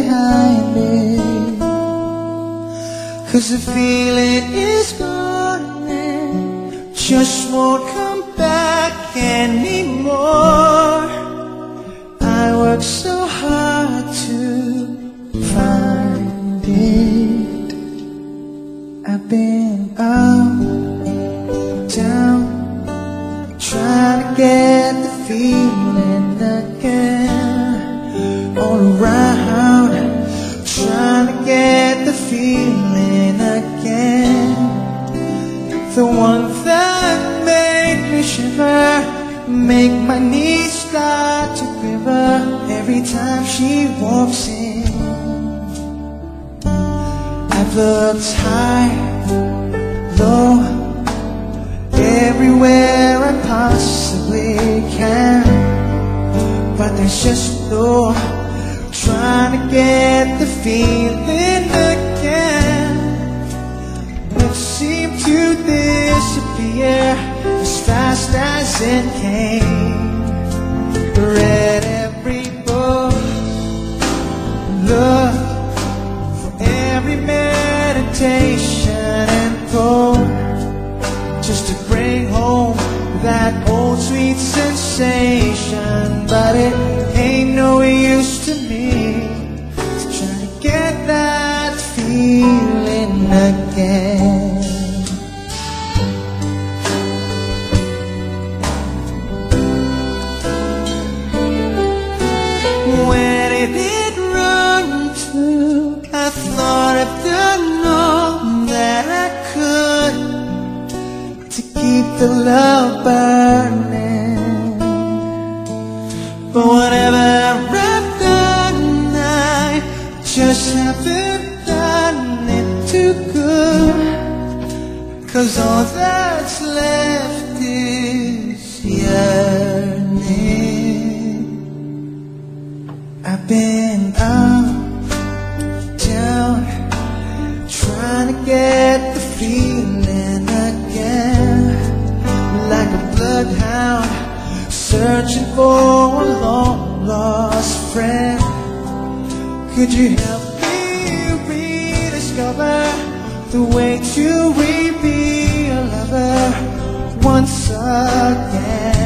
behind it. Cause the feeling is gone and just won't come back anymore. I work so hard to find it. I've been up, down, trying to get the feeling again. All around, get the feeling again. The one that made me shiver, make my knees start to quiver every time she walks in. I've looked high, low, everywhere I possibly can. But there's just no trying to get the feeling again. It seemed to disappear as fast as it came. Read every book, looked for every meditation and quote just to bring home that old sweet sensation. But it I thought I've done all that I could to keep the love burning. But whatever I've done, I just haven't done it too good. Cause all that's left trying to get the feeling again. Like a bloodhound, searching for a long lost friend. Could you help me rediscover the way to be a lover once again?